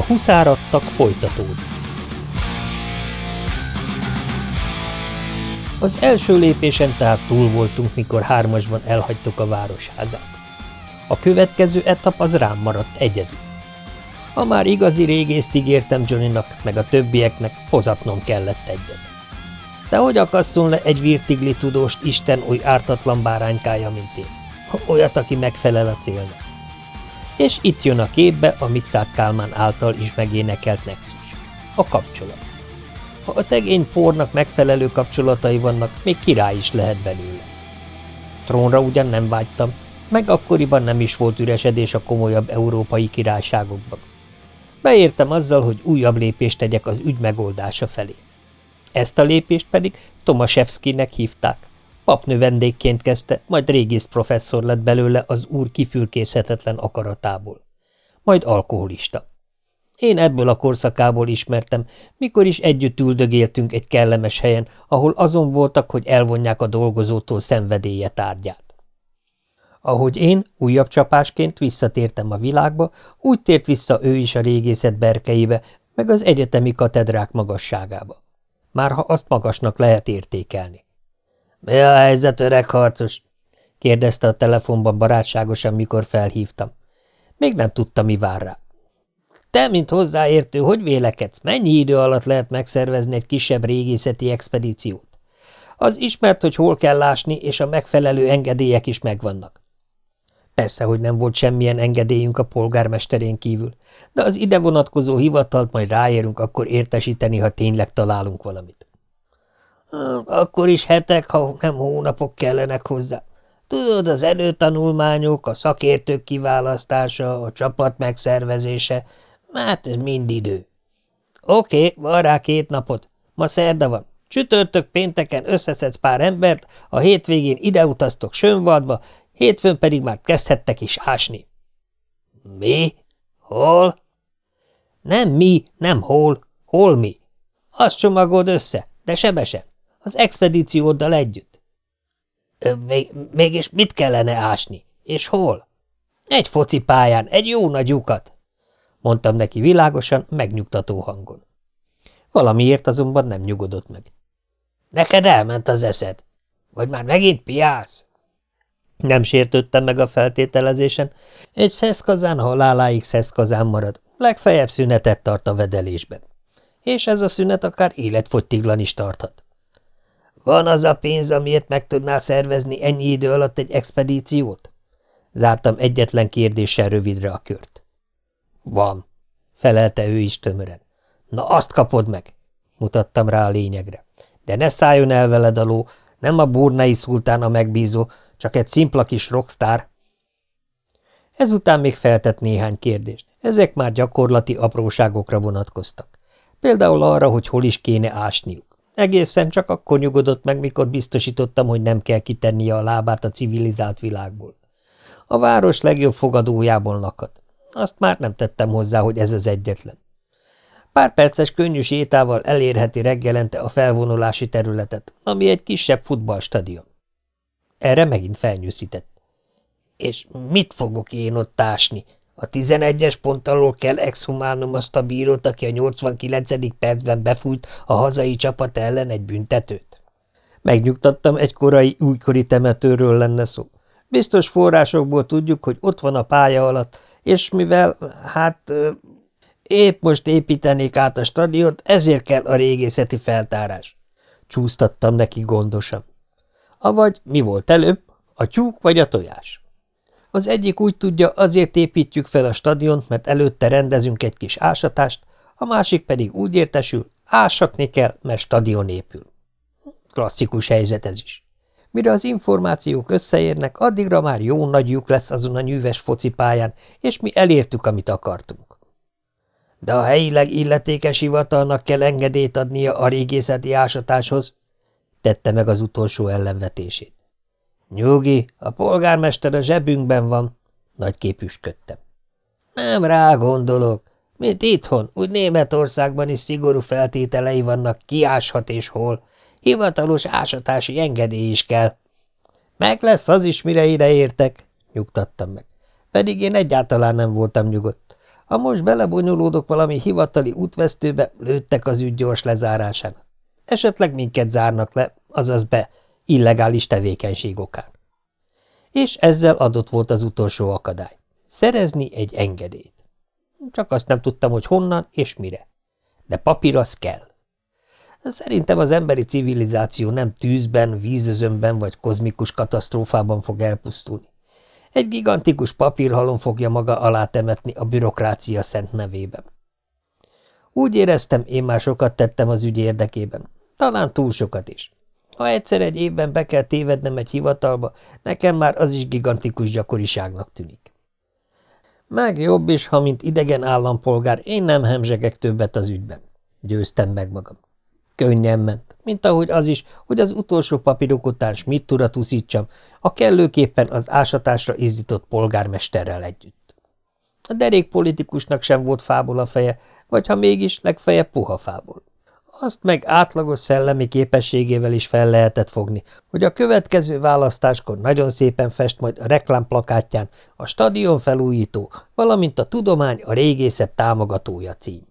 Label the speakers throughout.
Speaker 1: A huszáradtak folytatódik. Az első lépésen tehát túl voltunk, mikor hármasban elhagytuk a városházát. A következő etap az rám maradt egyedül. Ha már igazi régészt ígértem Johnnynak, meg a többieknek, hozatnom kellett egyet. De hogy akasszon le egy virtigli tudóst Isten oly ártatlan báránykája, mint én? Olyat, aki megfelel a célnak. És itt jön a képbe a Mixát Kálmán által is megénekelt nexus. A kapcsolat. Ha a szegény pornak megfelelő kapcsolatai vannak, még király is lehet belőle. Trónra ugyan nem vágytam, meg akkoriban nem is volt üresedés a komolyabb európai királyságokban. Beértem azzal, hogy újabb lépést tegyek az ügy megoldása felé. Ezt a lépést pedig Tomaszewskinek hívták. Papnő vendégként kezdte, majd régész professzor lett belőle az úr kifülkészhetetlen akaratából. Majd alkoholista. Én ebből a korszakából ismertem, mikor is együtt üldögéltünk egy kellemes helyen, ahol azon voltak, hogy elvonják a dolgozótól szenvedélye tárgyát. Ahogy én újabb csapásként visszatértem a világba, úgy tért vissza ő is a régészet berkeibe, meg az egyetemi katedrák magasságába. Már ha azt magasnak lehet értékelni. – Mi a helyzet, öreg harcos? – kérdezte a telefonban barátságosan, mikor felhívtam. Még nem tudta, mi vár rá. – Te, mint hozzáértő, hogy vélekedsz, mennyi idő alatt lehet megszervezni egy kisebb régészeti expedíciót? Az ismert, hogy hol kell lásni, és a megfelelő engedélyek is megvannak. Persze, hogy nem volt semmilyen engedélyünk a polgármesterén kívül, de az ide vonatkozó hivatalt majd ráérünk akkor értesíteni, ha tényleg találunk valamit. Akkor is hetek, ha nem hónapok kellenek hozzá. Tudod, az előtanulmányok, a szakértők kiválasztása, a csapat megszervezése, hát ez mind idő. Oké, okay, van rá két napot. Ma szerda van. Csütörtök pénteken összeszedsz pár embert, a hétvégén ide utaztok Sönvadba, hétfőn pedig már kezdhettek is ásni. Mi? Hol? Nem mi, nem hol, hol mi. Azt csomagold össze, de sebesen, az expedícióddal együtt. Még, mégis mit kellene ásni, és hol? Egy focipályán, egy jó nagy lyukat, mondtam neki világosan, megnyugtató hangon. Valamiért azonban nem nyugodott meg. Neked elment az eszed? Vagy már megint piász? Nem sértődtem meg a feltételezésen. Egy szeszkazán haláláig szeszkazán marad, legfeljebb szünetet tart a vedelésben. És ez a szünet akár életfogytiglan is tarthat. Van az a pénz, amiért meg tudnál szervezni ennyi idő alatt egy expedíciót? Zártam egyetlen kérdéssel rövidre a kört. Van, felelte ő is tömören. Na azt kapod meg, mutattam rá a lényegre. De ne szálljon el veled a ló, nem a burnai szultán a megbízó, csak egy szimpla kis rockstar. Ezután még feltett néhány kérdést. Ezek már gyakorlati apróságokra vonatkoztak. Például arra, hogy hol is kéne ásniuk. Egészen csak akkor nyugodott meg, mikor biztosítottam, hogy nem kell kitennie a lábát a civilizált világból. A város legjobb fogadójában lakat. Azt már nem tettem hozzá, hogy ez az egyetlen. Pár perces könnyű sétával elérheti reggelente a felvonulási területet, ami egy kisebb futballstadion. Erre megint felnyűszített. És mit fogok én ott ásni? A tizenegyes pont alól kell exhumálnom azt a bírót, aki a 89. percben befújt a hazai csapat ellen egy büntetőt? Megnyugtattam, egy korai, újkori temetőről lenne szó. Biztos forrásokból tudjuk, hogy ott van a pálya alatt, és mivel, hát, épp most építenék át a stadiont, ezért kell a régészeti feltárás. Csúsztattam neki gondosan. Avagy mi volt előbb, a tyúk vagy a tojás? Az egyik úgy tudja, azért építjük fel a stadiont, mert előtte rendezünk egy kis ásatást, a másik pedig úgy értesül, ásatni kell, mert stadion épül. Klasszikus helyzet ez is. Mire az információk összeérnek, addigra már jó nagy lyuk lesz azon a nyűves focipályán, és mi elértük, amit akartunk. De a helyileg illetékes hivatalnak kell engedélyt adnia a régészeti ásatáshoz, tette meg az utolsó ellenvetését. Nyugi, a polgármester a zsebünkben van, nagy képüsködtem. Nem rá gondolok. Mint itthon, úgy Németországban is szigorú feltételei vannak, ki áshat és hol. Hivatalos ásatási engedély is kell. Meg lesz az is, mire ide értek, nyugtattam meg. Pedig én egyáltalán nem voltam nyugodt. Ha most belebonyolódok valami hivatali útvesztőbe, lőttek az ügy gyors lezárásának. Esetleg minket zárnak le, azaz be, illegális tevékenység okán. És ezzel adott volt az utolsó akadály. Szerezni egy engedélyt. Csak azt nem tudtam, hogy honnan és mire. De papír az kell. Szerintem az emberi civilizáció nem tűzben, vízözönben vagy kozmikus katasztrófában fog elpusztulni. Egy gigantikus papírhalom fogja maga alá temetni a bürokrácia szent nevében. Úgy éreztem, én már sokat tettem az ügy érdekében. Talán túl sokat is. Ha egyszer egy évben be kell tévednem egy hivatalba, nekem már az is gigantikus gyakoriságnak tűnik. Meg jobb is, ha mint idegen állampolgár én nem hemzsegek többet az ügyben. Győztem meg magam. Könnyen ment, mint ahogy az is, hogy az utolsó papírok után Schmidt urat uszítsam, a kellőképpen az ásatásra izzított polgármesterrel együtt. A derék politikusnak sem volt fából a feje, vagy ha mégis, legfeljebb puha fából. Azt meg átlagos szellemi képességével is fel lehetett fogni, hogy a következő választáskor nagyon szépen fest majd a reklámplakátján a stadion felújító, valamint a tudomány a régészet támogatója cím.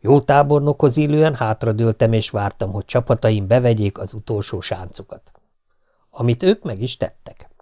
Speaker 1: Jó tábornokhoz illően hátradőltem és vártam, hogy csapataim bevegyék az utolsó sáncokat. Amit ők meg is tettek.